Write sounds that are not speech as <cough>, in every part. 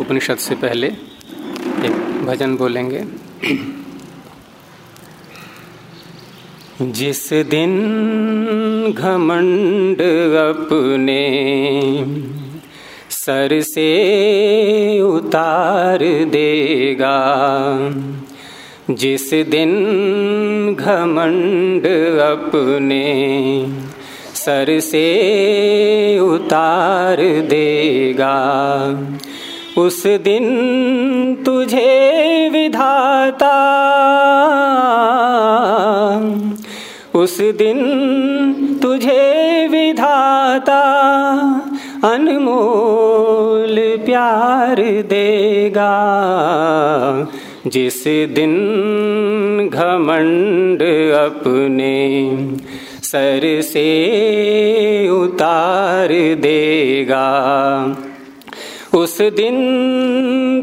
उपनिषद से पहले एक भजन बोलेंगे। जिस दिन घमंड अपने सर से उतार देगा, जिस दिन घमंड अपने सर से उतार देगा उस दिन तुझे विधाता। उस दिन तुझे विधाता। अनमोल प्यार देगा। जिस दिन घमंड अपने सर से उतार देगा। उस दिन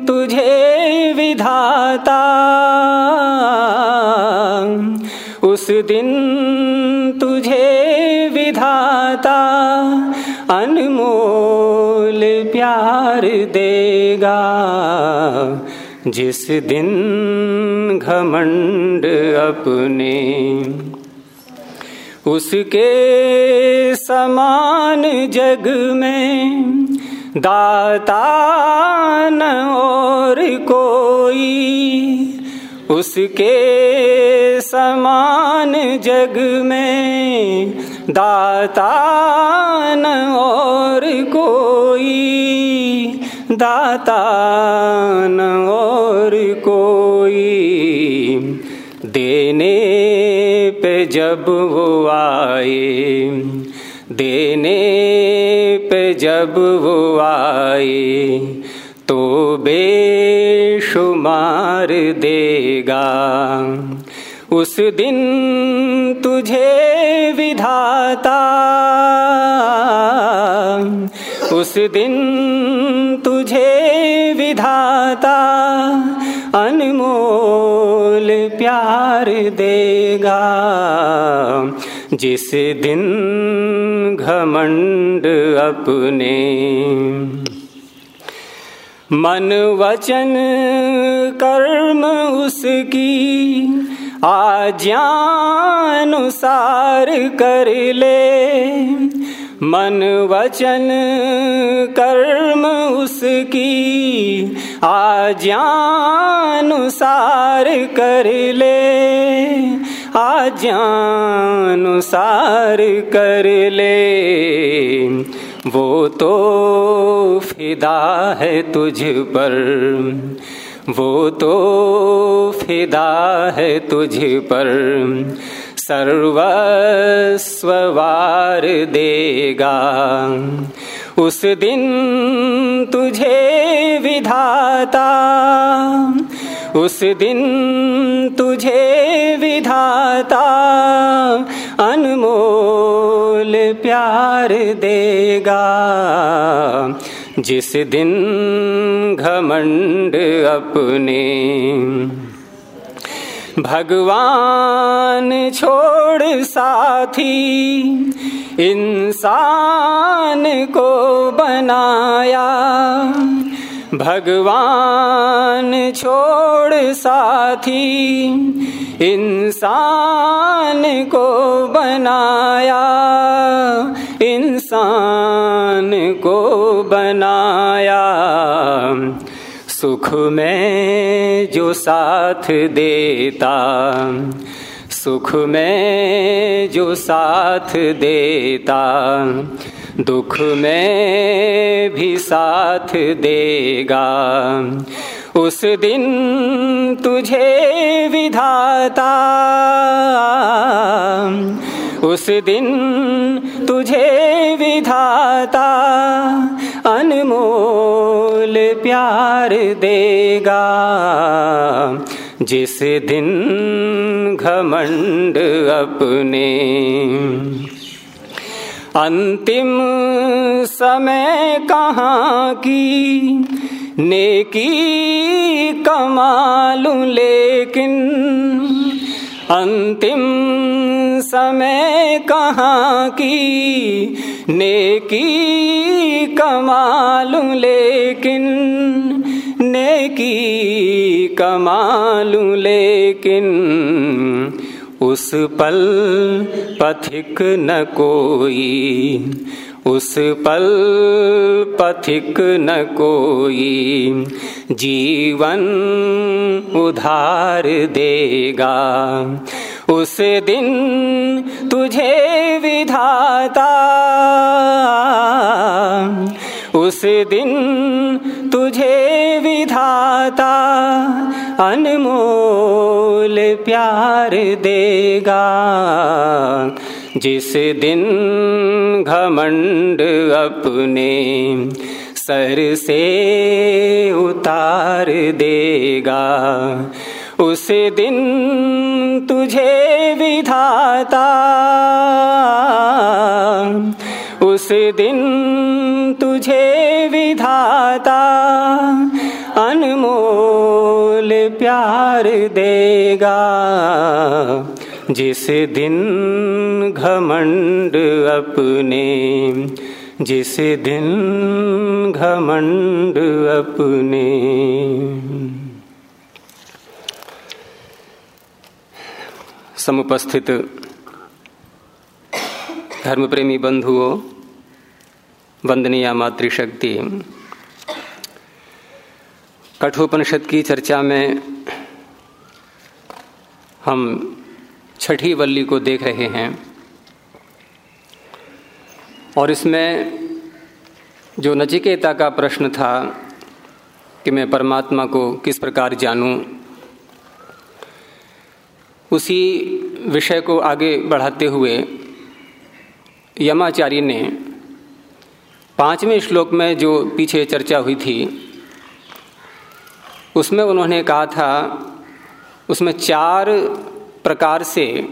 तुझे विधाता। उस दिन तुझे विधाता अनमोल प्यार देगा। जिस दिन घमंड अपने उसके समान जग में दाता न और कोई उसके समान जग में दाता न और कोई दाता न और कोई देने पे जब वो आए देने पे जब वो आए तो बेशुमार देगा। उस दिन तुझे विधाता। उस दिन तुझे विधाता अनमोल प्यार देगा। जिस दिन घमंड अपने। मन वचन, कर्म उसकी, आज्ञानुसार कर ले। मन वचन, कर्म उसकी, आज्ञानुसार कर ले। आज्ञानुसार कर ले। वो तो फिदा है तुझ पर। वो तो फिदा है तुझ पर। सर्वस्ववार देगा। उस दिन तुझे विधाता। उस दिन तुझे विधाता अनमोल प्यार देगा। जिस दिन घमंड अपने भगवान छोड़ साथी इंसान को बनाया भगवान छोड़ साथी, इंसान को बनाया, इंसान को बनाया। सुख में जो साथ देता, सुख में जो साथ देता दुख में भी साथ देगा। उस दिन तुझे विधाता। उस दिन तुझे विधाता अनमोल प्यार देगा। जिस दिन घमंड अपने अंतिम समय कहाँ की? नेकी कमालू लेकिन अंतिम समय कहाँ की? नेकी कमालू लेकिन की कमालू लेकिन उस पल पथिक न कोई, उस पल पथिक न कोई जीवन उधार देगा। उस दिन तुझे विधाता, उस दिन तुझे विधाता अनमोल प्यार देगा। जिस दिन घमंड अपने सर से उतार देगा, उस दिन तुझे विधाता, उस दिन तुझे विधाता, अनमोल प्यार देगा, जिस दिन घमंड अपने, जिस दिन घमंड अपने। समुपस्थित धर्म प्रेमी बंधुओं, वंदनीय मातृशक्ति कठोपनिषद की चर्चा में हम छठी वल्ली को देख रहे हैं और इसमें जो नचिकेता का प्रश्न था कि मैं परमात्मा को किस प्रकार जानूं, उसी विषय को आगे बढ़ाते हुए यमाचार्य ने पाँचवें श्लोक में जो पीछे चर्चा हुई थी उसमें उन्होंने कहा था, उसमें चार प्रकार से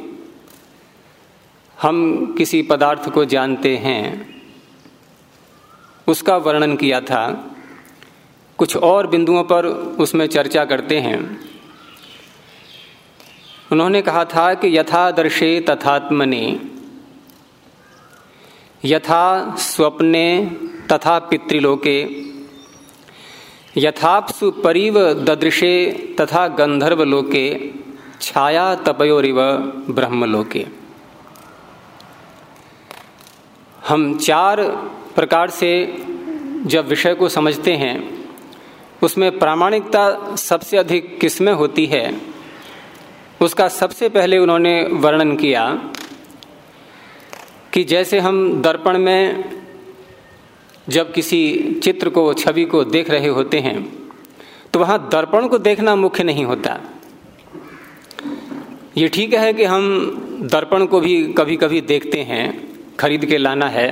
हम किसी पदार्थ को जानते हैं। उसका वर्णन किया था। कुछ और बिंदुओं पर उसमें चर्चा करते हैं। उन्होंने कहा था कि यथादर्शे तथात्मने, यथा स्वप्ने तथा पितृलोके यथापसु परिव ददृशे तथा गंधर्व लोके छाया तपयोरिव ब्रह्मलोके। हम चार प्रकार से जब विषय को समझते हैं, उसमें प्रामाणिकता सबसे अधिक किसमें होती है, उसका सबसे पहले उन्होंने वर्णन किया कि जैसे हम दर्पण में जब किसी चित्र को, छवि को देख रहे होते हैं तो वहाँ दर्पण को देखना मुख्य नहीं होता। ये ठीक है कि हम दर्पण को भी कभी कभी देखते हैं, खरीद के लाना है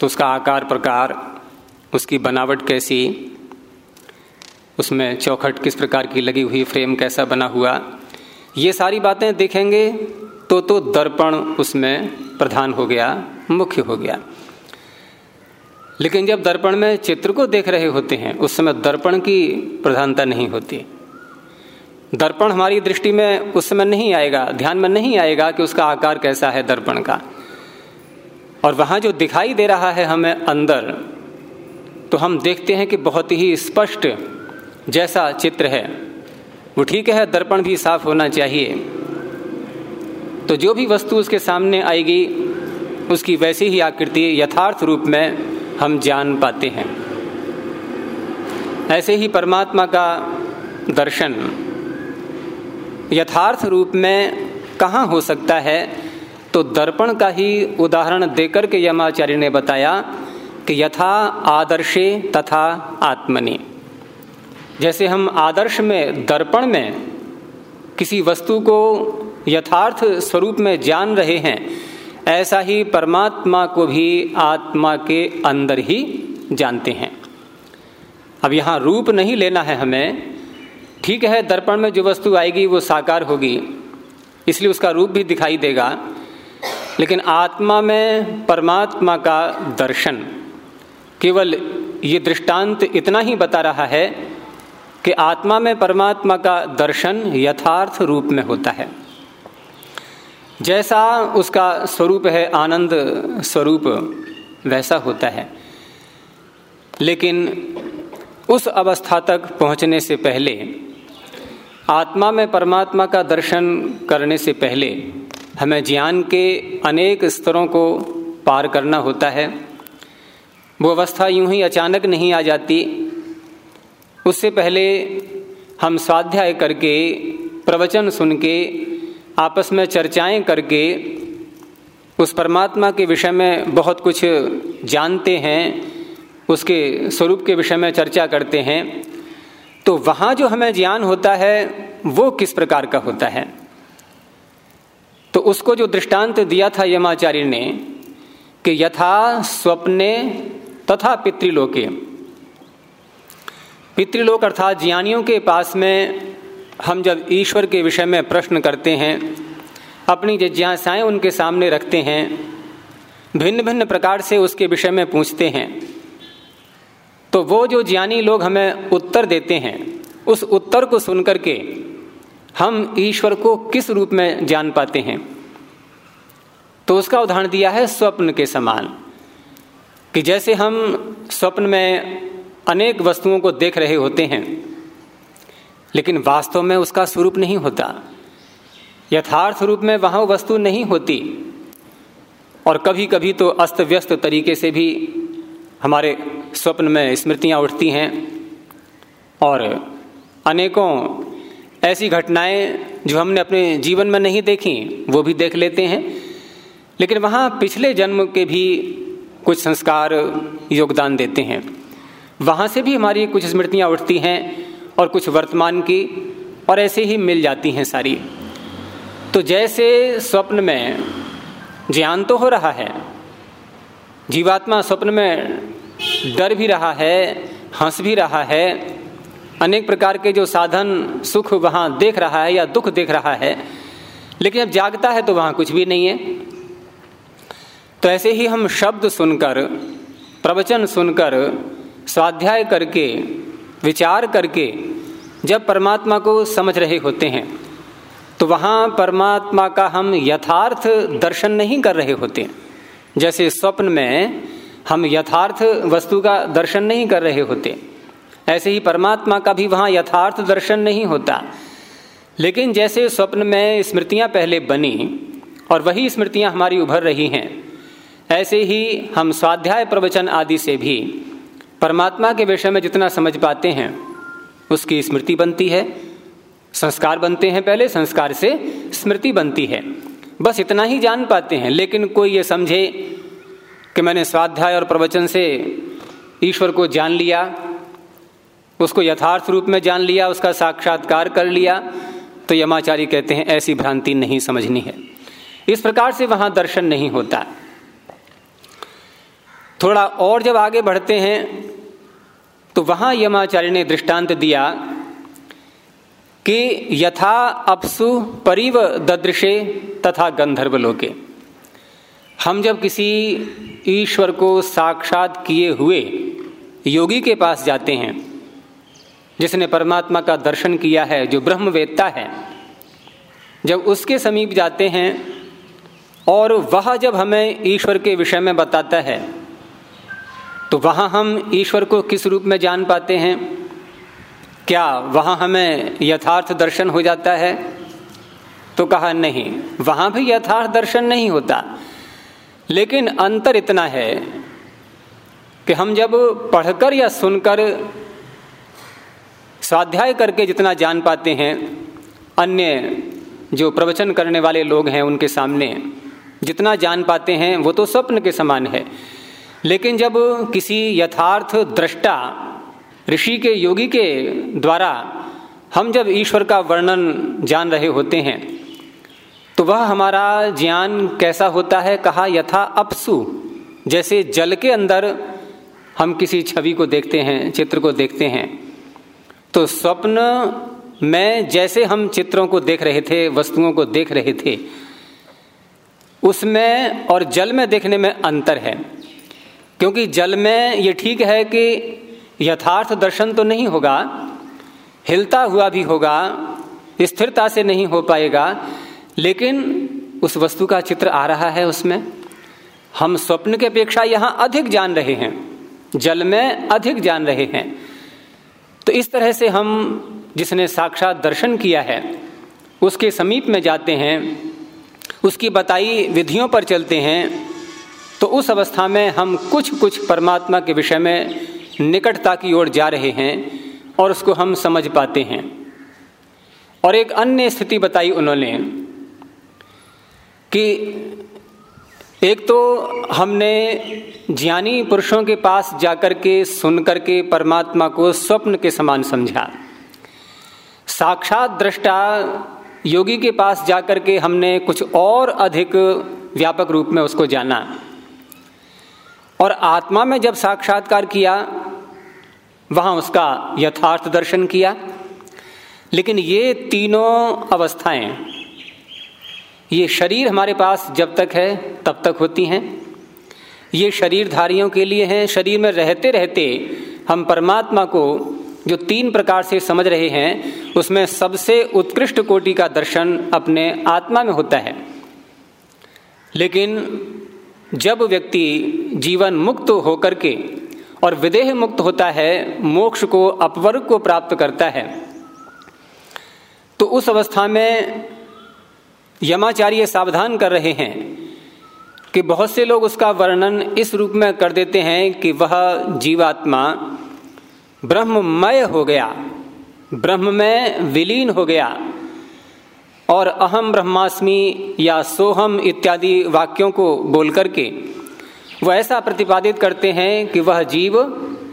तो उसका आकार, प्रकार, उसकी बनावट कैसी, उसमें चौखट किस प्रकार की लगी हुई, फ्रेम कैसा बना हुआ, ये सारी बातें देखेंगे तो तो दर्पण उसमें प्रधान हो गया, मुख्य हो गया। लेकिन जब दर्पण में चित्र को देख रहे होते हैं, उस समय दर्पण की प्रधानता नहीं होती। दर्पण हमारी दृष्टि में उस समय नहीं आएगा, ध्यान में नहीं आएगा कि उसका आकार कैसा है दर्पण का। और वहाँ जो दिखाई दे रहा है हमें अंदर तो हम देखते हैं कि बहुत ही स्पष्ट जैसा चित्र है। वो ठीक है, दर्पण भी साफ़ होना चाहिए। तो जो भी वस्तु उसके सामने आएगी, उसकी वैसी ही आकृति यथार्थ रूप में हम जान पाते हैं। ऐसे ही परमात्मा का दर्शन यथार्थ रूप में कहाँ हो सकता है तो दर्पण का ही उदाहरण देकर के यमाचार्य ने बताया कि यथा आदर्शे तथा आत्मनि। जैसे हम आदर्श में, दर्पण में किसी वस्तु को यथार्थ स्वरूप में जान रहे हैं ऐसा ही परमात्मा को भी आत्मा के अंदर ही जानते हैं। अब यहाँ रूप नहीं लेना है हमें। ठीक है, दर्पण में जो वस्तु आएगी वो साकार होगी, इसलिए उसका रूप भी दिखाई देगा। लेकिन आत्मा में परमात्मा का दर्शन केवल ये दृष्टांत इतना ही बता रहा है कि आत्मा में परमात्मा का दर्शन यथार्थ रूप में होता है। जैसा उसका स्वरूप है, आनंद स्वरूप, वैसा होता है। लेकिन उस अवस्था तक पहुँचने से पहले, आत्मा में परमात्मा का दर्शन करने से पहले, हमें ज्ञान के अनेक स्तरों को पार करना होता है। वो अवस्था यूँ ही अचानक नहीं आ जाती। उससे पहले हम स्वाध्याय करके, प्रवचन सुन के आपस में चर्चाएँ करके उस परमात्मा के विषय में बहुत कुछ जानते हैं, उसके स्वरूप के विषय में चर्चा करते हैं तो वहाँ जो हमें ज्ञान होता है, वो किस प्रकार का होता है? तो उसको जो दृष्टांत दिया था यमाचार्य ने, कि यथा स्वप्ने तथा पितृलोके। पितृलोक अर्थात ज्ञानियों के पास में हम जब ईश्वर के विषय में प्रश्न करते हैं, अपनी जिज्ञासाएँ उनके सामने रखते हैं भिन्न भिन्न प्रकार से उसके विषय में पूछते हैं तो वो जो ज्ञानी लोग हमें उत्तर देते हैं, उस उत्तर को सुनकर के हम ईश्वर को किस रूप में जान पाते हैं? तो उसका उदाहरण दिया है स्वप्न के समान, कि जैसे हम स्वप्न में अनेक वस्तुओं को देख रहे होते हैं लेकिन वास्तव में उसका स्वरूप नहीं होता। यथार्थ रूप में वहाँ वस्तु नहीं होती। और कभी कभी तो अस्त व्यस्त तरीके से भी हमारे स्वप्न में स्मृतियाँ उठती हैं। और अनेकों ऐसी घटनाएँ जो हमने अपने जीवन में नहीं देखी, वो भी देख लेते हैं। लेकिन वहाँ पिछले जन्म के भी कुछ संस्कार योगदान देते हैं। वहाँ से भी हमारी कुछ स्मृतियाँ उठती हैं। और कुछ वर्तमान की, और ऐसे ही मिल जाती हैं सारी। तो जैसे स्वप्न में ज्ञान तो हो रहा है, जीवात्मा स्वप्न में डर भी रहा है, हंस भी रहा है, अनेक प्रकार के जो साधन सुख वहाँ देख रहा है या दुख देख रहा है, लेकिन जब जागता है तो वहाँ कुछ भी नहीं है। तो ऐसे ही हम शब्द सुनकर, प्रवचन सुनकर, स्वाध्याय करके विचार करके जब परमात्मा को समझ रहे होते हैं तो वहाँ परमात्मा का हम यथार्थ दर्शन नहीं कर रहे होते। जैसे स्वप्न में हम यथार्थ वस्तु का दर्शन नहीं कर रहे होते। ऐसे ही परमात्मा का भी वहाँ यथार्थ दर्शन नहीं होता। लेकिन जैसे स्वप्न में स्मृतियाँ पहले बनी और वही स्मृतियाँ हमारी उभर रही हैं, ऐसे ही हम स्वाध्याय प्रवचन आदि से भी परमात्मा के विषय में जितना समझ पाते हैं, उसकी स्मृति बनती है। संस्कार बनते हैं पहले, संस्कार से स्मृति बनती है। बस इतना ही जान पाते हैं, लेकिन कोई ये समझे कि मैंने स्वाध्याय और प्रवचन से ईश्वर को जान लिया, उसको यथार्थ रूप में जान लिया, उसका साक्षात्कार कर लिया तो यमाचारी कहते हैं, ऐसी भ्रांति नहीं समझनी है। इस प्रकार से वहाँ दर्शन नहीं होता। थोड़ा और जब आगे बढ़ते हैं तो वहाँ यमाचार्य ने दृष्टांत दिया कि यथा अपसु परिव ददृशे तथा गंधर्व लोके हम जब किसी ईश्वर को साक्षात किए हुए योगी के पास जाते हैं, जिसने परमात्मा का दर्शन किया है, जो ब्रह्मवेत्ता है, जब उसके समीप जाते हैं, और वह जब हमें ईश्वर के विषय में बताता है तो वहाँ हम ईश्वर को किस रूप में जान पाते हैं? क्या वहाँ हमें यथार्थ दर्शन हो जाता है? तो कहा, नहीं, वहाँ भी यथार्थ दर्शन नहीं होता। लेकिन अंतर इतना है कि हम जब पढ़कर या सुनकर स्वाध्याय करके जितना जान पाते हैं, अन्य जो प्रवचन करने वाले लोग हैं उनके सामने, जितना जान पाते हैं, वो तो स्वप्न के समान है। लेकिन जब किसी यथार्थ दृष्टा ऋषि के योगी के द्वारा हम जब ईश्वर का वर्णन जान रहे होते हैं तो वह हमारा ज्ञान कैसा होता है? कहा, यथा अपसु। जैसे जल के अंदर हम किसी छवि को देखते हैं, चित्र को देखते हैं तो स्वप्न में जैसे हम चित्रों को देख रहे थे, वस्तुओं को देख रहे थे, उसमें और जल में देखने में अंतर है। क्योंकि जल में ये ठीक है कि यथार्थ दर्शन तो नहीं होगा, हिलता हुआ भी होगा, स्थिरता से नहीं हो पाएगा, लेकिन उस वस्तु का चित्र आ रहा है उसमें। हम स्वप्न की अपेक्षा यहाँ अधिक जान रहे हैं, जल में अधिक जान रहे हैं। तो इस तरह से हम जिसने साक्षात दर्शन किया है, उसके समीप में जाते हैं, उसकी बताई विधियों पर चलते हैं तो उस अवस्था में हम कुछ कुछ परमात्मा के विषय में निकटता की ओर जा रहे हैं और उसको हम समझ पाते हैं। और एक अन्य स्थिति बताई उन्होंने कि एक तो हमने ज्ञानी पुरुषों के पास जाकर के सुन करके परमात्मा को स्वप्न के समान समझा। साक्षात दृष्टा योगी के पास जाकर के हमने कुछ और अधिक व्यापक रूप में उसको जाना। और आत्मा में जब साक्षात्कार किया, वहाँ उसका यथार्थ दर्शन किया। लेकिन ये तीनों अवस्थाएँ, ये शरीर हमारे पास जब तक है, तब तक होती हैं। ये शरीरधारियों के लिए हैं। शरीर में रहते रहते हम परमात्मा को जो तीन प्रकार से समझ रहे हैं, उसमें सबसे उत्कृष्ट कोटि का दर्शन अपने आत्मा में होता है। लेकिन जब व्यक्ति जीवन मुक्त होकर के और विदेह मुक्त होता है, मोक्ष को, अपवर्ग को प्राप्त करता है तो उस अवस्था में यमाचार्य सावधान कर रहे हैं कि बहुत से लोग उसका वर्णन इस रूप में कर देते हैं कि वह जीवात्मा ब्रह्ममय हो गया, ब्रह्म में विलीन हो गया और अहम ब्रह्मास्मि या सोहम इत्यादि वाक्यों को बोल करके वह ऐसा प्रतिपादित करते हैं कि वह जीव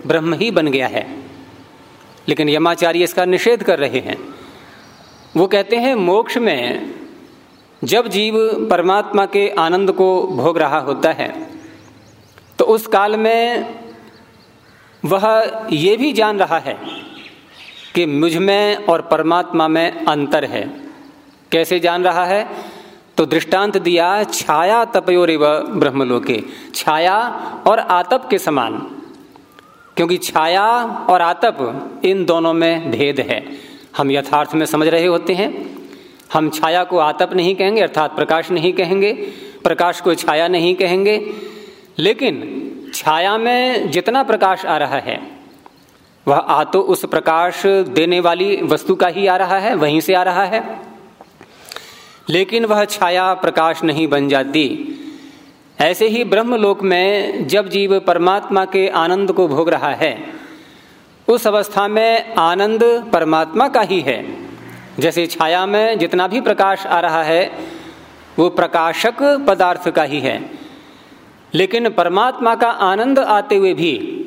ब्रह्म ही बन गया है। लेकिन यमाचार्य इसका निषेध कर रहे हैं। वो कहते हैं, मोक्ष में जब जीव परमात्मा के आनंद को भोग रहा होता है तो उस काल में वह ये भी जान रहा है कि मुझमें और परमात्मा में अंतर है। कैसे जान रहा है? तो दृष्टांत दिया, छाया तपयोरिव ब्रह्मलोके, छाया और आतप के समान। क्योंकि छाया और आतप इन दोनों में भेद है। हम यथार्थ में समझ रहे होते हैं। हम छाया को आतप नहीं कहेंगे, अर्थात प्रकाश नहीं कहेंगे, प्रकाश को छाया नहीं कहेंगे। लेकिन छाया में जितना प्रकाश आ रहा है, वह आ तो उस प्रकाश देने वाली वस्तु का ही आ रहा है, वहीं से आ रहा है। लेकिन वह छाया प्रकाश नहीं बन जाती। ऐसे ही ब्रह्मलोक में जब जीव परमात्मा के आनंद को भोग रहा है, उस अवस्था में आनंद परमात्मा का ही है। जैसे छाया में जितना भी प्रकाश आ रहा है, वो प्रकाशक पदार्थ का ही है। लेकिन परमात्मा का आनंद आते हुए भी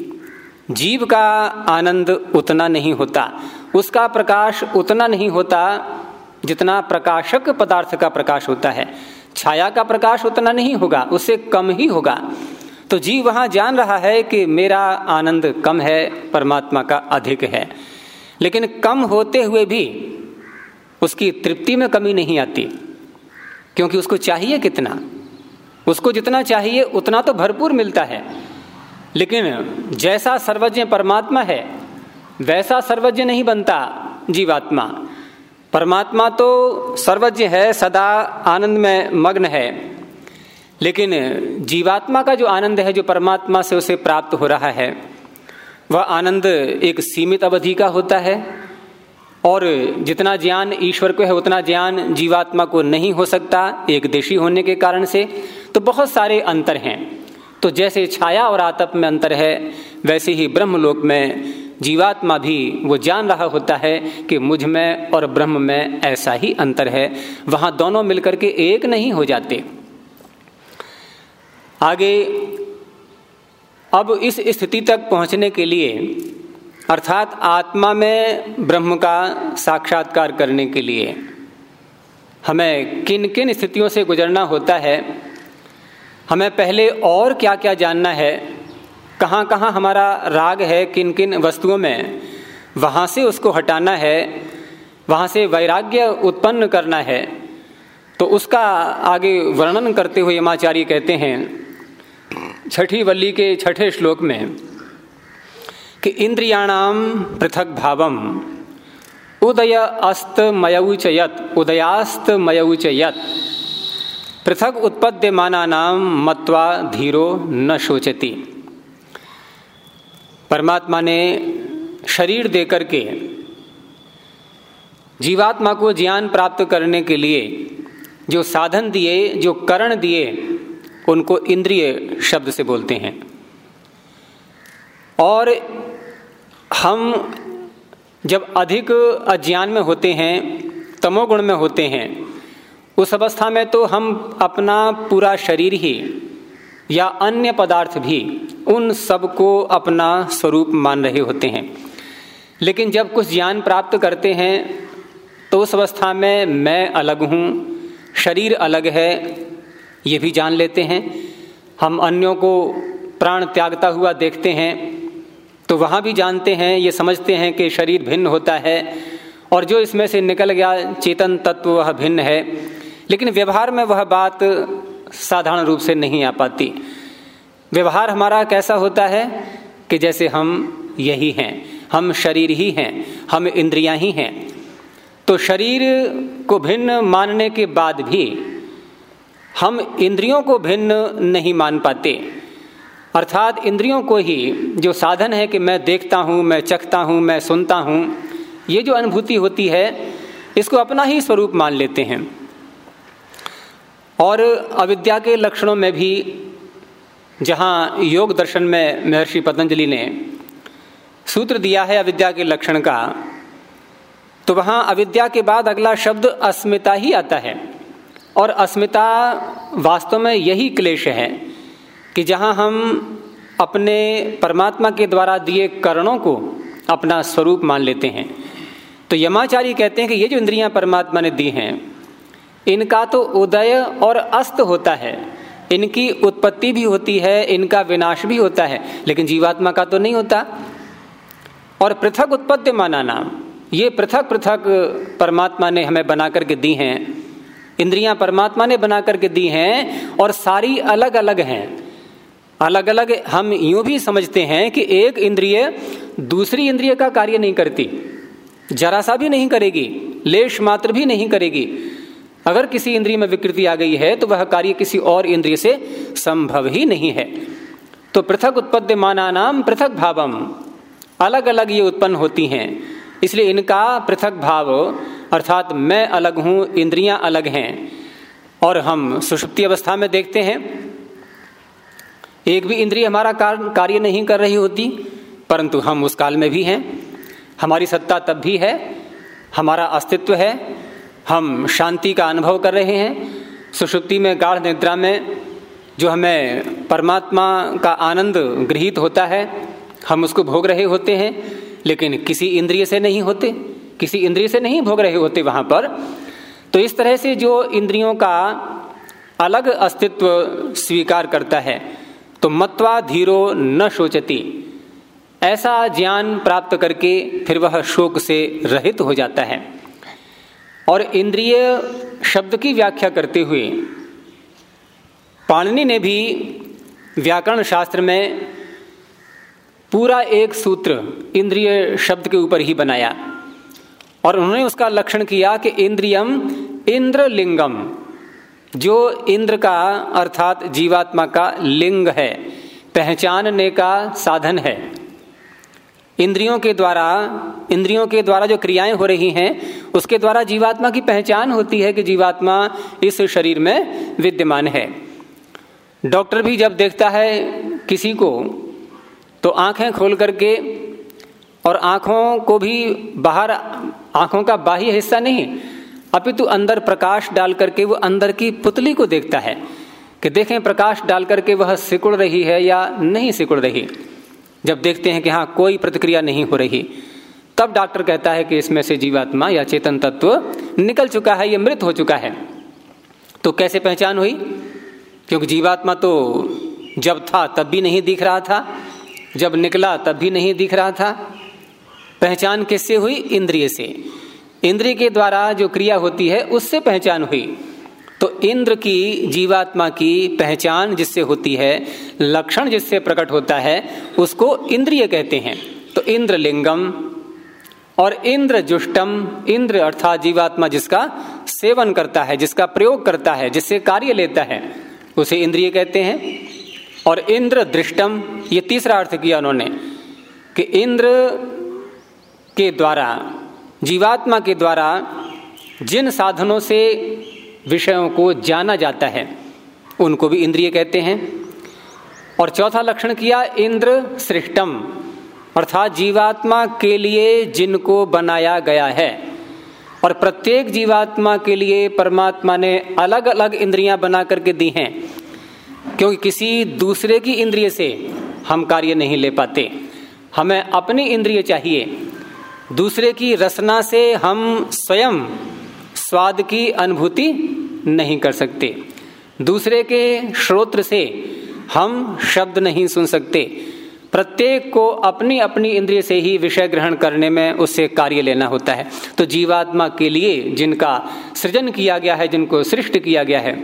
जीव का आनंद उतना नहीं होता, उसका प्रकाश उतना नहीं होता जितना प्रकाशक पदार्थ का प्रकाश होता है, छाया का प्रकाश उतना नहीं होगा उससे कम ही होगा। तो जीव वहाँ जान रहा है कि मेरा आनंद कम है, परमात्मा का अधिक है। लेकिन कम होते हुए भी उसकी तृप्ति में कमी नहीं आती, क्योंकि उसको चाहिए कितना? उसको जितना चाहिए, उतना तो भरपूर मिलता है। लेकिन जैसा सर्वज्ञ परमात्मा है, वैसा सर्वज्ञ नहीं बनता जीवात्मा। परमात्मा तो सर्वज्ञ है, सदा आनंद में मग्न है। लेकिन जीवात्मा का जो आनंद है, जो परमात्मा से उसे प्राप्त हो रहा है, वह आनंद एक सीमित अवधि का होता है और जितना ज्ञान ईश्वर को है, उतना ज्ञान जीवात्मा को नहीं हो सकता एक देशी होने के कारण से। तो बहुत सारे अंतर हैं। तो जैसे छाया और आतप में अंतर है, वैसे ही ब्रह्मलोक में जीवात्मा भी वो जान रहा होता है कि मुझमें और ब्रह्म में ऐसा ही अंतर है। वहाँ दोनों मिलकर के एक नहीं हो जाते। आगे, अब इस स्थिति तक पहुँचने के लिए, अर्थात आत्मा में ब्रह्म का साक्षात्कार करने के लिए, हमें किन किन स्थितियों से गुजरना होता है? हमें पहले और क्या क्या जानना है? कहाँ कहाँ हमारा राग है किन किन वस्तुओं में, वहाँ से उसको हटाना है, वहाँ से वैराग्य उत्पन्न करना है तो उसका आगे वर्णन करते हुए यमाचार्य कहते हैं, छठी वल्ली के छठे श्लोक में, कि इंद्रियाणाम पृथक भावम उदय अस्त मयऊच यत उदयास्त मयउचयत पृथक उत्पद्यमाना मत्वा धीरो न शोचती। परमात्मा ने शरीर देकर के जीवात्मा को ज्ञान प्राप्त करने के लिए जो साधन दिए, जो करण दिए, उनको इंद्रिय शब्द से बोलते हैं। और हम जब अधिक अज्ञान में होते हैं, तमोगुण में होते हैं, उस अवस्था में तो हम अपना पूरा शरीर ही या अन्य पदार्थ भी उन सबको अपना स्वरूप मान रहे होते हैं। लेकिन जब कुछ ज्ञान प्राप्त करते हैं तो उस अवस्था में मैं अलग हूँ, शरीर अलग है, ये भी जान लेते हैं। हम अन्यों को प्राण त्यागता हुआ देखते हैं तो वहाँ भी जानते हैं, ये समझते हैं कि शरीर भिन्न होता है, और जो इसमें से निकल गया चेतन तत्व वह भिन्न है। लेकिन व्यवहार में वह बात साधारण रूप से नहीं आ पाती। व्यवहार हमारा कैसा होता है कि जैसे हम यही हैं, हम शरीर ही हैं, हम इंद्रियाँ ही हैं तो शरीर को भिन्न मानने के बाद भी हम इंद्रियों को भिन्न नहीं मान पाते। अर्थात इंद्रियों को ही जो साधन है कि मैं देखता हूँ, मैं चखता हूँ, मैं सुनता हूँ, ये जो अनुभूति होती है, इसको अपना ही स्वरूप मान लेते हैं। और अविद्या के लक्षणों में भी जहाँ योग दर्शन में महर्षि पतंजलि ने सूत्र दिया है अविद्या के लक्षण का तो वहाँ अविद्या के बाद अगला शब्द अस्मिता ही आता है। और अस्मिता वास्तव में यही क्लेश है कि जहाँ हम अपने परमात्मा के द्वारा दिए करणों को अपना स्वरूप मान लेते हैं। तो यमाचारी कहते हैं कि ये जो इंद्रियाँ परमात्मा ने दी हैं इनका तो उदय और अस्त होता है। इनकी उत्पत्ति भी होती है, इनका विनाश भी होता है, लेकिन जीवात्मा का तो नहीं होता। और पृथक उत्पत्ति माना नाम। ये पृथक पृथक परमात्मा ने हमें बना करके दी हैं। इंद्रियाँ परमात्मा ने बना करके दी हैं और सारी अलग अलग हैं। अलग अलग हम यूँ भी समझते हैं कि एक इंद्रिय दूसरी इंद्रिय का कार्य नहीं करती। जरा सा भी नहीं करेगी, लेश मात्र भी नहीं करेगी। अगर किसी इंद्रिय में विकृति आ गई है तो वह कार्य किसी और इंद्रिय से संभव ही नहीं है। तो पृथक उत्पद्य माना नाम पृथक भावम। अलग अलग ये उत्पन्न होती हैं। इसलिए इनका पृथक भाव, अर्थात मैं अलग हूँ, इंद्रियाँ अलग हैं। और हम सुषुप्ति अवस्था में देखते हैं। एक भी इंद्रिय हमारा कार्य नहीं कर रही होती, परंतु हम उस काल में भी हैं। हमारी सत्ता तब भी है, हमारा अस्तित्व है हम शांति का अनुभव कर रहे हैं। सुषुप्ति में, गाढ़ निद्रा में जो हमें परमात्मा का आनंद गृहित होता है, हम उसको भोग रहे होते हैं, लेकिन किसी इंद्रिय से नहीं होते। किसी इंद्रिय से नहीं भोग रहे होते वहाँ पर। तो इस तरह से जो इंद्रियों का अलग अस्तित्व स्वीकार करता है तो मत्वा धीरो न शोचती। ऐसा ज्ञान प्राप्त करके फिर वह शोक से रहित हो जाता है। और इंद्रिय शब्द की व्याख्या करते हुए पाणिनि ने भी व्याकरण शास्त्र में पूरा एक सूत्र इंद्रिय शब्द के ऊपर ही बनाया। और उन्होंने उसका लक्षण किया कि इंद्रियम इंद्रलिंगम, जो इंद्र का अर्थात जीवात्मा का लिंग है, पहचानने का साधन है। इंद्रियों के द्वारा, इंद्रियों के द्वारा जो क्रियाएँ हो रही हैं, उसके द्वारा जीवात्मा की पहचान होती है कि जीवात्मा इस शरीर में विद्यमान है। डॉक्टर भी जब देखता है किसी को तो आँखें खोल करके और आँखों को भी बाहर, आँखों का बाह्य हिस्सा नहीं, अपितु अंदर प्रकाश डाल करके वो अंदर की पुतली को देखता है कि देखें प्रकाश डाल करके वह सिकुड़ रही है या नहीं सिकुड़ रही। जब देखते हैं कि हाँ कोई प्रतिक्रिया नहीं हो रही, तब डॉक्टर कहता है कि इसमें से जीवात्मा या चेतन तत्व निकल चुका है, या मृत हो चुका है। तो कैसे पहचान हुई? क्योंकि जीवात्मा तो जब था, तब भी नहीं दिख रहा था, जब निकला, तब भी नहीं दिख रहा था। पहचान किससे हुई? इंद्रिय से। इंद्रिय के द्वारा जो क्रिया होती है, उससे पहचान हुई। तो इंद्र की जीवात्मा की पहचान जिससे होती है, लक्षण जिससे प्रकट होता है, उसको इंद्रिय कहते हैं। तो इंद्र लिंगम और इंद्र जुष्टम इंद्र अर्थात जीवात्मा जिसका सेवन करता है, जिसका प्रयोग करता है, जिससे कार्य लेता है, उसे इंद्रिय कहते हैं। और इंद्र दृष्टम ये तीसरा अर्थ किया उन्होंने कि इंद्र के द्वारा, जीवात्मा के द्वारा जिन साधनों से विषयों को जाना जाता है। उनको भी इंद्रिय कहते हैं। और चौथा लक्षण किया, इंद्र सृष्टम, अर्थात जीवात्मा के लिए जिनको बनाया गया है। और प्रत्येक जीवात्मा के लिए परमात्मा ने अलग अलग इंद्रियाँ बना करके दी हैं, क्योंकि किसी दूसरे की इंद्रिय से हम कार्य नहीं ले पाते। हमें अपनी इंद्रिय चाहिए। दूसरे की रसना से हम स्वयं स्वाद की अनुभूति नहीं कर सकते। दूसरे के श्रोत्र से हम शब्द नहीं सुन सकते। प्रत्येक को अपनी अपनी इंद्रिय से ही विषय ग्रहण करने में उससे कार्य लेना होता है। तो जीवात्मा के लिए जिनका सृजन किया गया है, जिनको सृष्ट किया गया है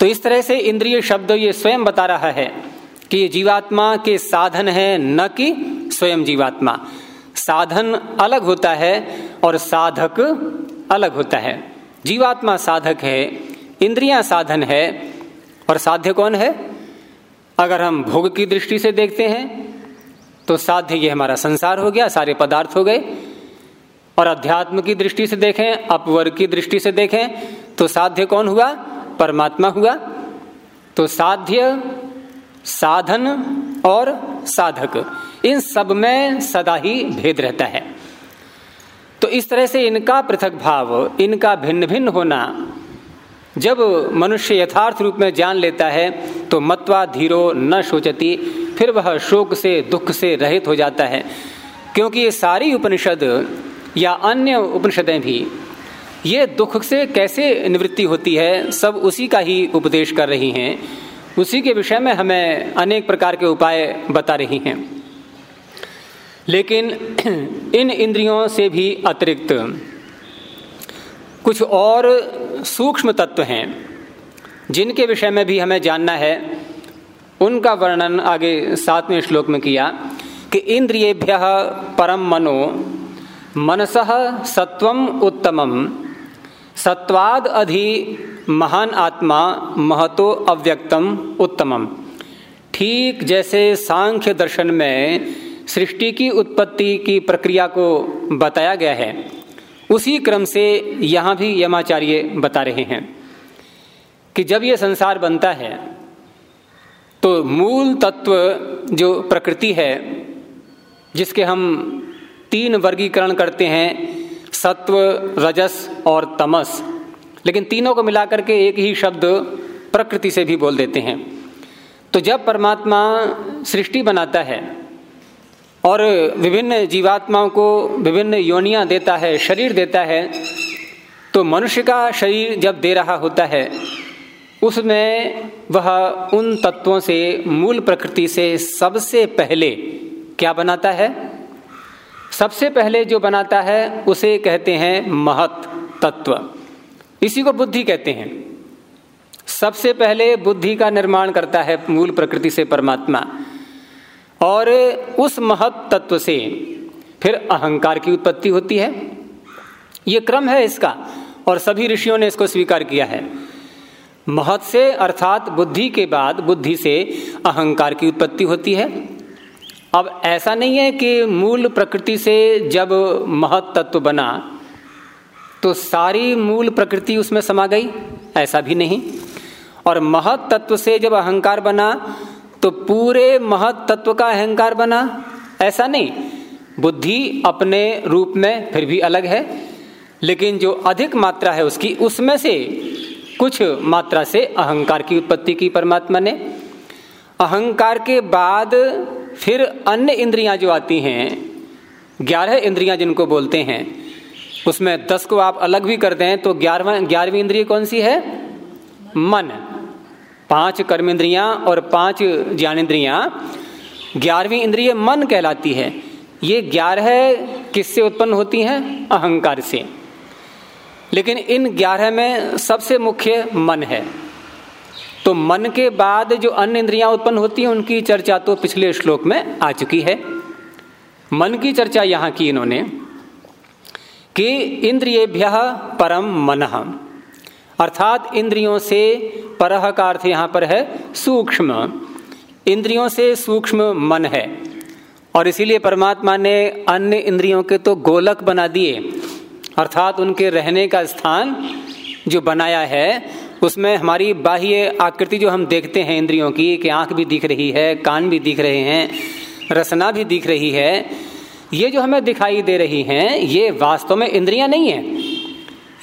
तो इस तरह से इंद्रिय शब्द ये स्वयं बता रहा है कि ये जीवात्मा के साधन है, न कि स्वयं जीवात्मा। साधन अलग होता है और साधक अलग होता है। जीवात्मा साधक है, इंद्रियाँ साधन है, और साध्य कौन है? अगर हम भोग की दृष्टि से देखते हैं तो साध्य ये हमारा संसार हो गया, सारे पदार्थ हो गए। और अध्यात्म की दृष्टि से देखें, अपवर्ग की दृष्टि से देखें तो साध्य कौन हुआ? परमात्मा हुआ। तो साध्य, साधन और साधक, इन सब में सदा ही भेद रहता है। तो इस तरह से इनका पृथक भाव, इनका भिन्न भिन्न होना, जब मनुष्य यथार्थ रूप में जान लेता है तो मत्वा धीरो न सोचती फिर वह शोक से, दुख से रहित हो जाता है। क्योंकि ये सारी उपनिषद या अन्य उपनिषदें भी, ये दुख से कैसे निवृत्ति होती है, सब उसी का ही उपदेश कर रही हैं। उसी के विषय में हमें अनेक प्रकार के उपाय बता रही हैं। लेकिन इन इंद्रियों से भी अतिरिक्त कुछ और सूक्ष्म तत्व हैं, जिनके विषय में भी हमें जानना है। उनका वर्णन आगे सातवें श्लोक में किया कि इंद्रियेभ्य परम मनो, मनस सत्वम उत्तमम सत्वाद अधि महान आत्मा महतो अव्यक्तम उत्तमम। ठीक जैसे सांख्य दर्शन में सृष्टि की उत्पत्ति की प्रक्रिया को बताया गया है। उसी क्रम से यहाँ भी यमाचार्य बता रहे हैं कि जब ये संसार बनता है तो मूल तत्व जो प्रकृति है, जिसके हम तीन वर्गीकरण करते हैं, सत्व, रजस और तमस, लेकिन तीनों को मिलाकर के एक ही शब्द प्रकृति से भी बोल देते हैं। तो जब परमात्मा सृष्टि बनाता है और विभिन्न जीवात्माओं को विभिन्न योनियाँ देता है, शरीर देता है तो मनुष्य का शरीर जब दे रहा होता है, उसमें वह उन तत्वों से, मूल प्रकृति से सबसे पहले क्या बनाता है? सबसे पहले जो बनाता है, उसे कहते हैं महत तत्व। इसी को बुद्धि कहते हैं। सबसे पहले बुद्धि का निर्माण करता है मूल प्रकृति से परमात्मा। और उस महत तत्व से फिर अहंकार की उत्पत्ति होती है। ये क्रम है इसका, और सभी ऋषियों ने इसको स्वीकार किया है। महत से अर्थात बुद्धि के बाद बुद्धि से अहंकार की उत्पत्ति होती है। अब ऐसा नहीं है कि मूल प्रकृति से जब महत तत्व बना तो सारी मूल प्रकृति उसमें समा गई, ऐसा भी नहीं। और महत तत्व से जब अहंकार बना तो पूरे महत तत्व का अहंकार बना। ऐसा नहीं। बुद्धि अपने रूप में फिर भी अलग है, लेकिन जो अधिक मात्रा है उसकी, उसमें से कुछ मात्रा से अहंकार की उत्पत्ति की परमात्मा ने। अहंकार के बाद फिर अन्य इंद्रियाँ जो आती हैं, ग्यारह इंद्रियाँ जिनको बोलते हैं, उसमें दस को आप अलग भी कर दें तो ग्यारहवा, ग्यारहवीं इंद्रिय कौन सी है? मन। पाँच कर्म इंद्रियाँ और पाँच ज्ञान ज्ञानेन्द्रियाँ ग्यारहवीं इंद्रिय मन कहलाती है। ये ग्यारह किससे उत्पन्न होती हैं? अहंकार से। लेकिन इन ग्यारह में सबसे मुख्य मन है। तो मन के बाद जो अन्य इंद्रियाँ उत्पन्न होती हैं, उनकी चर्चा तो पिछले श्लोक में आ चुकी है। मन की चर्चा यहाँ की इन्होंने कि इंद्रियेभ्य परम मन। अर्थात इंद्रियों से परह का अर्थ यहाँ पर है सूक्ष्म। इंद्रियों से सूक्ष्म मन है। और इसीलिए परमात्मा ने अन्य इंद्रियों के तो गोलक बना दिए। अर्थात उनके रहने का स्थान जो बनाया है, उसमें हमारी बाह्य आकृति जो हम देखते हैं इंद्रियों की, कि आँख भी दिख रही है, कान भी दिख रहे हैं, रसना भी दिख रही है, ये जो हमें दिखाई दे रही हैं, ये वास्तव में इंद्रियाँ नहीं है।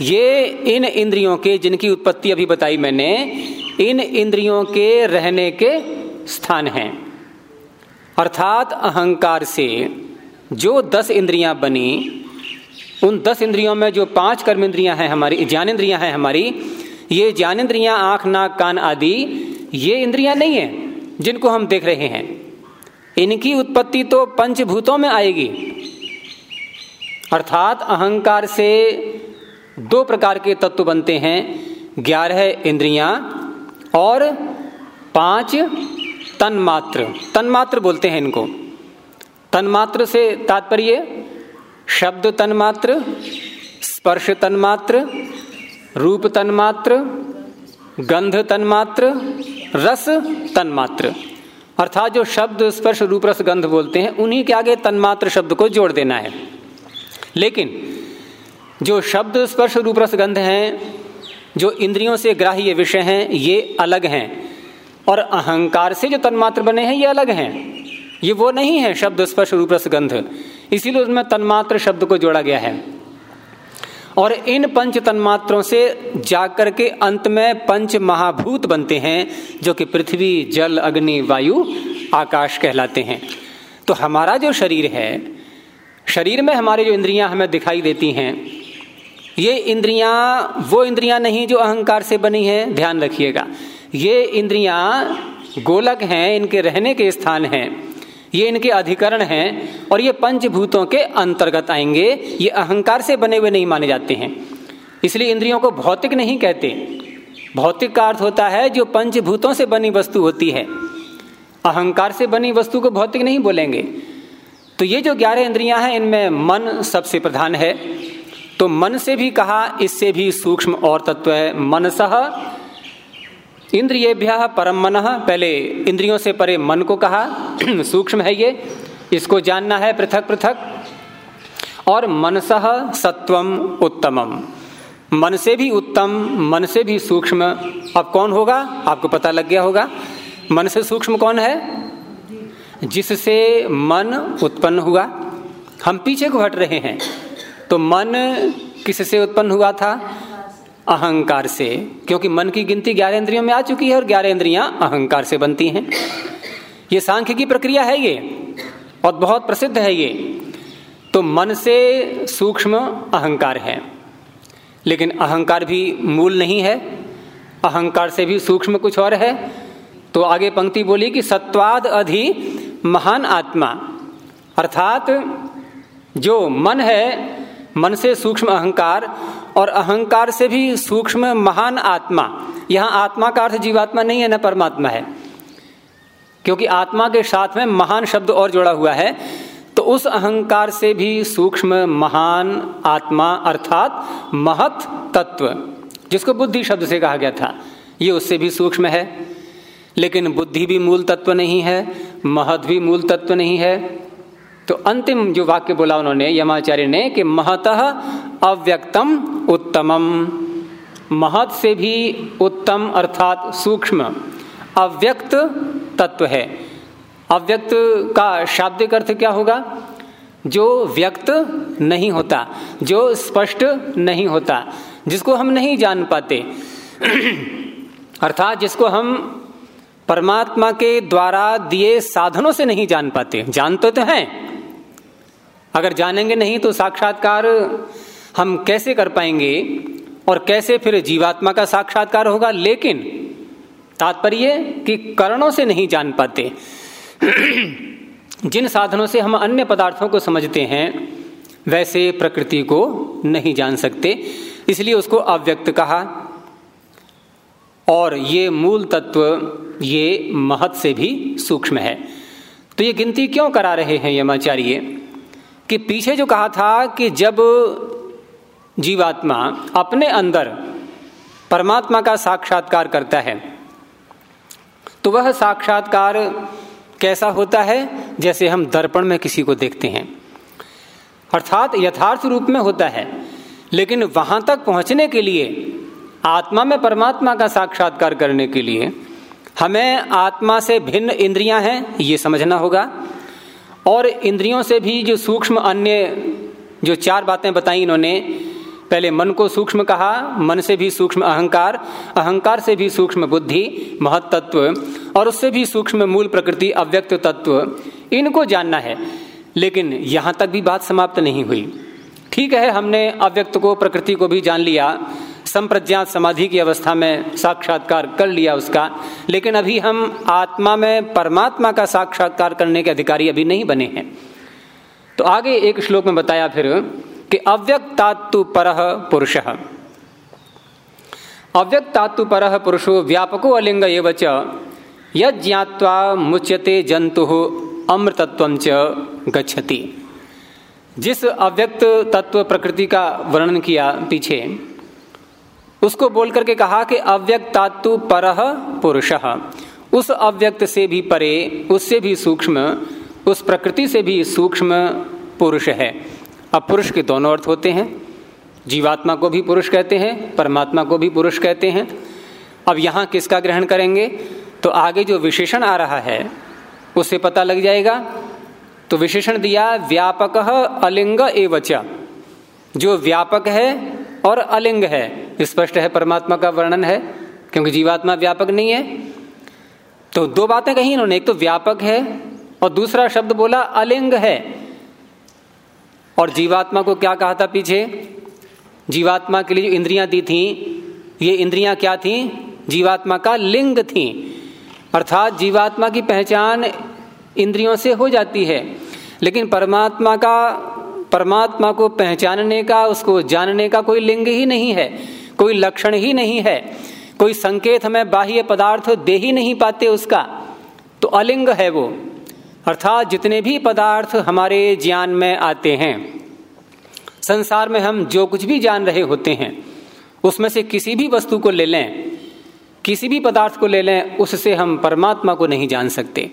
ये इन इंद्रियों के जिनकी उत्पत्ति अभी बताई मैंने, इन इंद्रियों के रहने के स्थान हैं। अर्थात अहंकार से जो दस इंद्रियाँ बनी, उन दस इंद्रियों में जो पाँच कर्म इंद्रियाँ हैं हमारी, ज्ञान इंद्रियाँ हैं हमारी, ये ज्ञान इंद्रियाँ, आँख, नाक, कान आदि, ये इंद्रियाँ नहीं है जिनको हम देख रहे हैं। इनकी उत्पत्ति तो पंचभूतों में आएगी। अर्थात अहंकार से दो प्रकार के तत्व बनते हैं। ग्यारह इंद्रियाँ और पाँच तन्मात्र। तन्मात्र बोलते हैं इनको। तन्मात्र से तात्पर्य, शब्द तन्मात्र, स्पर्श तन्मात्र, रूप तन्मात्र, गंध तन्मात्र, रस तन्मात्र। अर्थात जो शब्द, स्पर्श, रूप, रस, गंध बोलते हैं, उन्हीं के आगे तन्मात्र शब्द को जोड़ देना है। लेकिन जो शब्द स्पर्श रूप रस गंध हैं, जो इंद्रियों से ग्राह्य विषय हैं, ये अलग हैं। और अहंकार से जो तन्मात्र बने हैं, ये अलग हैं। ये वो नहीं है शब्द स्पर्श रूप रस गंध। इसीलिए उसमें तन्मात्र शब्द को जोड़ा गया है। और इन पंच तन्मात्रों से जाकर के अंत में पंच महाभूत बनते हैं, जो कि पृथ्वी, जल, अग्नि, वायु, आकाश कहलाते हैं। तो हमारा जो शरीर है, शरीर में हमारे जो इंद्रियाँ हमें दिखाई देती हैं ये इंद्रियाँ, वो इंद्रियाँ नहीं जो अहंकार से बनी हैं, ध्यान रखिएगा। ये इंद्रियाँ गोलक हैं, इनके रहने के स्थान हैं, ये इनके अधिकरण हैं, और ये पंचभूतों के अंतर्गत आएँगे। ये अहंकार से बने हुए नहीं माने जाते हैं। इसलिए इंद्रियों को भौतिक नहीं कहते। भौतिक का अर्थ होता है जो पंचभूतों से बनी वस्तु होती है। अहंकार से बनी वस्तु को भौतिक नहीं बोलेंगे। तो ये जो ग्यारह इंद्रियाँ हैं, इनमें मन सबसे प्रधान है। तो मन से भी कहा, इससे भी सूक्ष्म और तत्व है। मनसह इंद्रियेभ्य परम मन। पहले इंद्रियों से परे मन को कहा, <clears throat> सूक्ष्म है ये। इसको जानना है पृथक पृथक। और मनसह सत्वम उत्तमम मन से भी उत्तम, मन से भी सूक्ष्म। अब कौन होगा? आपको पता लग गया होगा। मन से सूक्ष्म कौन है? जिससे मन उत्पन्न हुआ। हम पीछे को हट रहे हैं। तो मन किससे उत्पन्न हुआ था? अहंकार से। क्योंकि मन की गिनती ग्यारह इंद्रियों में आ चुकी है और ग्यारह इंद्रियाँ अहंकार से बनती हैं। ये सांख्य की प्रक्रिया है ये, और बहुत प्रसिद्ध है ये। तो मन से सूक्ष्म अहंकार है। लेकिन अहंकार भी मूल नहीं है। अहंकार से भी सूक्ष्म कुछ और है। तो आगे पंक्ति बोली कि सत्वाद अधि महान आत्मा। अर्थात जो मन है मन से सूक्ष्म अहंकार और अहंकार से भी सूक्ष्म महान आत्मा। यहाँ आत्मा का अर्थ जीवात्मा नहीं है, न परमात्मा है। क्योंकि आत्मा के साथ में महान शब्द और जोड़ा हुआ है तो उस अहंकार से भी सूक्ष्म महान आत्मा अर्थात महत तत्व, जिसको बुद्धि शब्द से कहा गया था, ये उससे भी सूक्ष्म है। लेकिन बुद्धि भी मूल तत्व नहीं है, महत भी मूल तत्व नहीं है तो अंतिम जो वाक्य बोला उन्होंने, यमाचार्य ने कि महत अव्यक्तम उत्तमम। महत से भी उत्तम अर्थात सूक्ष्म, अव्यक्त तत्व है। अव्यक्त का शाब्दिक अर्थ क्या होगा? जो व्यक्त नहीं होता, जो स्पष्ट नहीं होता, जिसको हम नहीं जान पाते, अर्थात जिसको हम परमात्मा के द्वारा दिए साधनों से नहीं जान पाते। जानते तो हैं अगर जानेंगे नहीं तो साक्षात्कार हम कैसे कर पाएँगे और कैसे फिर जीवात्मा का साक्षात्कार होगा? लेकिन तात्पर्य कि करणों से नहीं जान पाते। जिन साधनों से हम अन्य पदार्थों को समझते हैं, वैसे प्रकृति को नहीं जान सकते। इसलिए उसको अव्यक्त कहा। और ये मूल तत्व, ये महत से भी सूक्ष्म है। तो ये गिनती क्यों करा रहे हैं यमाचार्य? कि पीछे जो कहा था कि जब जीवात्मा अपने अंदर परमात्मा का साक्षात्कार करता है तो वह साक्षात्कार कैसा होता है? जैसे हम दर्पण में किसी को देखते हैं। अर्थात यथार्थ रूप में होता है, लेकिन वहाँ तक पहुँचने के लिए, आत्मा में परमात्मा का साक्षात्कार करने के लिए हमें आत्मा से भिन्न इंद्रियाँ हैं, ये समझना होगा। और इंद्रियों से भी जो सूक्ष्म अन्य जो चार बातें बताई इन्होंने, पहले मन को सूक्ष्म कहा, मन से भी सूक्ष्म अहंकार अहंकार से भी सूक्ष्म बुद्धि महत्त्व और उससे भी सूक्ष्म मूल प्रकृति, अव्यक्त तत्व, इनको जानना है। लेकिन यहाँ तक भी बात समाप्त नहीं हुई। ठीक है, हमने अव्यक्त को, प्रकृति को भी जान लिया। संप्रज्ञात समाधि की अवस्था में साक्षात्कार कर लिया उसका, लेकिन अभी हम आत्मा में परमात्मा का साक्षात्कार करने के अधिकारी अभी नहीं बने हैं। तो आगे एक श्लोक में बताया फिर कि अव्यक्तात्तु पर पुरुष। अव्यक्तात्तु पर पुरुषो व्यापको अलिंग एवच यज्ञात्वा मुच्यते जंतु अमृतत्व च गच्छति। जिस अव्यक्त तत्व प्रकृति का वर्णन किया पीछे उसको बोल करके कहा कि अव्यक्तात्तु पर पुरुष। उस अव्यक्त से भी परे, उससे भी सूक्ष्म, उस प्रकृति से भी सूक्ष्म पुरुष है। अब पुरुष के दोनों अर्थ होते हैं। जीवात्मा को भी पुरुष कहते हैं, परमात्मा को भी पुरुष कहते हैं। अब यहाँ किसका ग्रहण करेंगे? तो आगे जो विशेषण आ रहा है उससे पता लग जाएगा। तो विशेषण दिया, व्यापक अलिंग एवच। जो व्यापक है और अलिंग है। स्पष्ट है, परमात्मा का वर्णन है, क्योंकि जीवात्मा व्यापक नहीं है। तो दो बातें कही इन्होंने, एक तो व्यापक है और दूसरा शब्द बोला अलिंग है। और जीवात्मा को क्या कहा था पीछे? जीवात्मा के लिए जो इंद्रियाँ दी थी, ये इंद्रियाँ क्या थी? जीवात्मा का लिंग थी। अर्थात जीवात्मा की पहचान इंद्रियों से हो जाती है। लेकिन परमात्मा का परमात्मा को पहचानने का, उसको जानने का कोई लिंग ही नहीं है, कोई लक्षण ही नहीं है, कोई संकेत हमें बाह्य पदार्थ दे ही नहीं पाते उसका। तो अलिंग है वो। अर्थात जितने भी पदार्थ हमारे ज्ञान में आते हैं, संसार में हम जो कुछ भी जान रहे होते हैं, उसमें से किसी भी वस्तु को ले लें, किसी भी पदार्थ को ले लें, उससे हम परमात्मा को नहीं जान सकते।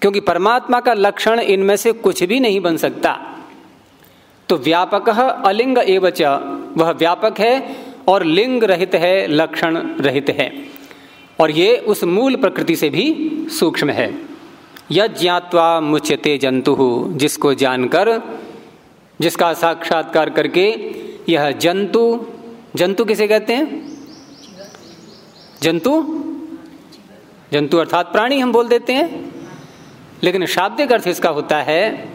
क्योंकि परमात्मा का लक्षण इनमें से कुछ भी नहीं बन सकता। तो व्यापक अलिंग एवच वह व्यापक है और लिंग रहित है, लक्षण रहित है। और ये उस मूल प्रकृति से भी सूक्ष्म है। यज्ञात्वा मुच्यते जंतु, जिसको जानकर, जिसका साक्षात्कार करके यह जंतु जंतु किसे कहते हैं? जंतु? जंतु अर्थात प्राणी हम बोल देते हैं। लेकिन शाब्दिक अर्थ इसका होता है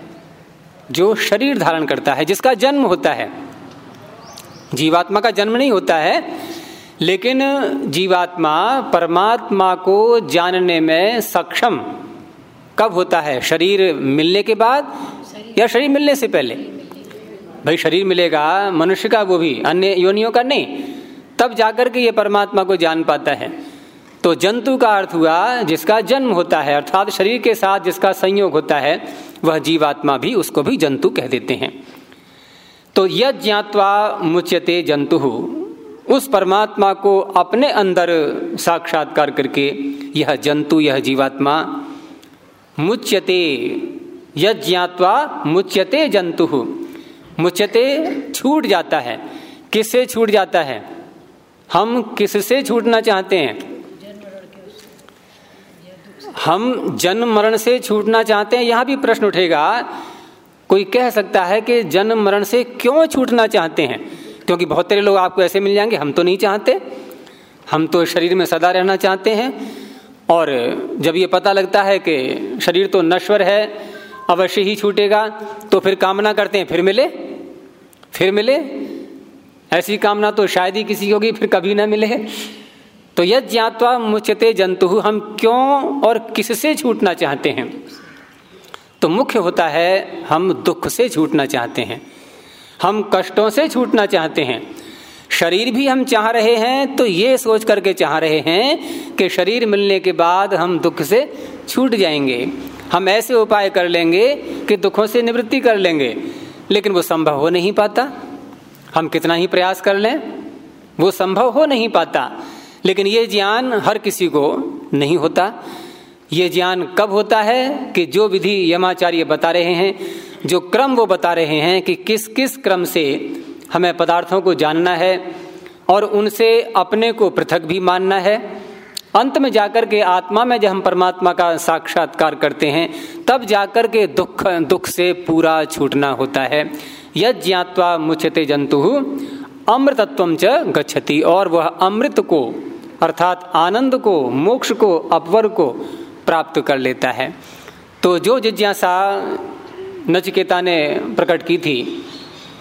जो शरीर धारण करता है, जिसका जन्म होता है। जीवात्मा का जन्म नहीं होता है, लेकिन जीवात्मा परमात्मा को जानने में सक्षम कब होता है? शरीर मिलने के बाद या शरीर मिलने से पहले? भाई, शरीर मिलेगा मनुष्य का, वो भी अन्य योनियों का नहीं। तब जाकर के ये परमात्मा को जान पाता है। तो जंतु का अर्थ हुआ जिसका जन्म होता है, अर्थात शरीर के साथ जिसका संयोग होता है, वह जीवात्मा भी उसको भी जंतु कह देते हैं। तो यह ज्ञातवा मुच्यते जंतु, उस परमात्मा को अपने अंदर साक्षात्कार करके यह जंतु, यह जीवात्मा मुच्यते यज्ञात्वा मुच्यते जंतु। मुच्यते छूट जाता है। किससे छूट जाता है? हम किससे छूटना चाहते हैं? हम जन्म मरण से छूटना चाहते हैं, यहाँ भी प्रश्न उठेगा, कोई कह सकता है कि जन्म मरण से क्यों छूटना चाहते हैं? क्योंकि बहुत सारे लोग आपको ऐसे मिल जाएँगे, हम तो नहीं चाहते। हम तो शरीर में सदा रहना चाहते हैं, और जब ये पता लगता है कि शरीर तो नश्वर है, अवश्य ही छूटेगा तो फिर कामना करते हैं, फिर मिले फिर मिले। ऐसी कामना तो शायद ही किसी होगी, फिर कभी ना मिले। तो यद ज्ञातवा मुचते जंतु, हम क्यों और किससे छूटना चाहते हैं? तो मुख्य होता है, हम दुख से छूटना चाहते हैं। हम कष्टों से छूटना चाहते हैं। शरीर भी हम चाह रहे हैं तो ये सोच करके चाह रहे हैं कि शरीर मिलने के बाद हम दुख से छूट जाएँगे। हम ऐसे उपाय कर लेंगे कि दुखों से निवृत्ति कर लेंगे, लेकिन वो संभव हो नहीं पाता। हम कितना ही प्रयास कर लें, वो संभव हो नहीं पाता। लेकिन ये ज्ञान हर किसी को नहीं होता। ये ज्ञान कब होता है कि जो विधि यमाचार्य बता रहे हैं, जो क्रम वो बता रहे हैं कि किस किस क्रम से हमें पदार्थों को जानना है और उनसे अपने को पृथक भी मानना है। अंत में जाकर के आत्मा में जब हम परमात्मा का साक्षात्कार करते हैं, तब जाकर के दुख दुख से पूरा छूटना होता है। यद ज्ञातवा मुचते जंतु, अमृतत्व च गच्छति और वह अमृत को अर्थात आनंद को, मोक्ष को, अपवर को प्राप्त कर लेता है। तो जो जिज्ञासा नचकेता ने प्रकट की थी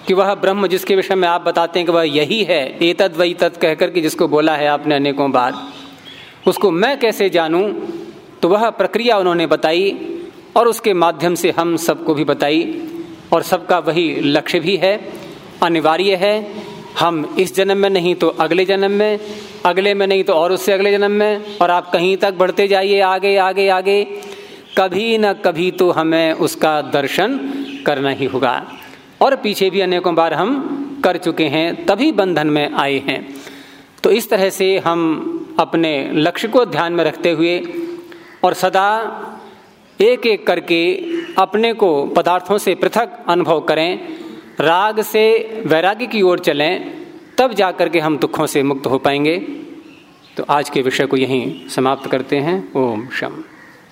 कि वह ब्रह्म जिसके विषय में आप बताते हैं कि वह यही है एतद वही तत् कहकर के जिसको बोला है आपने अनेकों बार, उसको मैं कैसे जानूं? तो वह प्रक्रिया उन्होंने बताई और उसके माध्यम से हम सबको भी बताई और सबका वही लक्ष्य भी है, अनिवार्य है। हम इस जन्म में नहीं तो अगले जन्म में अगले में नहीं तो और उससे अगले जन्म में। और आप कहीं तक बढ़ते जाइए, आगे आगे आगे। कभी न कभी तो हमें उसका दर्शन करना ही होगा। और पीछे भी अनेकों बार हम कर चुके हैं, तभी बंधन में आए हैं। तो इस तरह से हम अपने लक्ष्य को ध्यान में रखते हुए और सदा एक एक करके अपने को पदार्थों से पृथक अनुभव करें, राग से वैराग्य की ओर चलें तब जा करके हम दुखों से मुक्त हो पाएँगे। तो आज के विषय को यहीं समाप्त करते हैं। ओम शम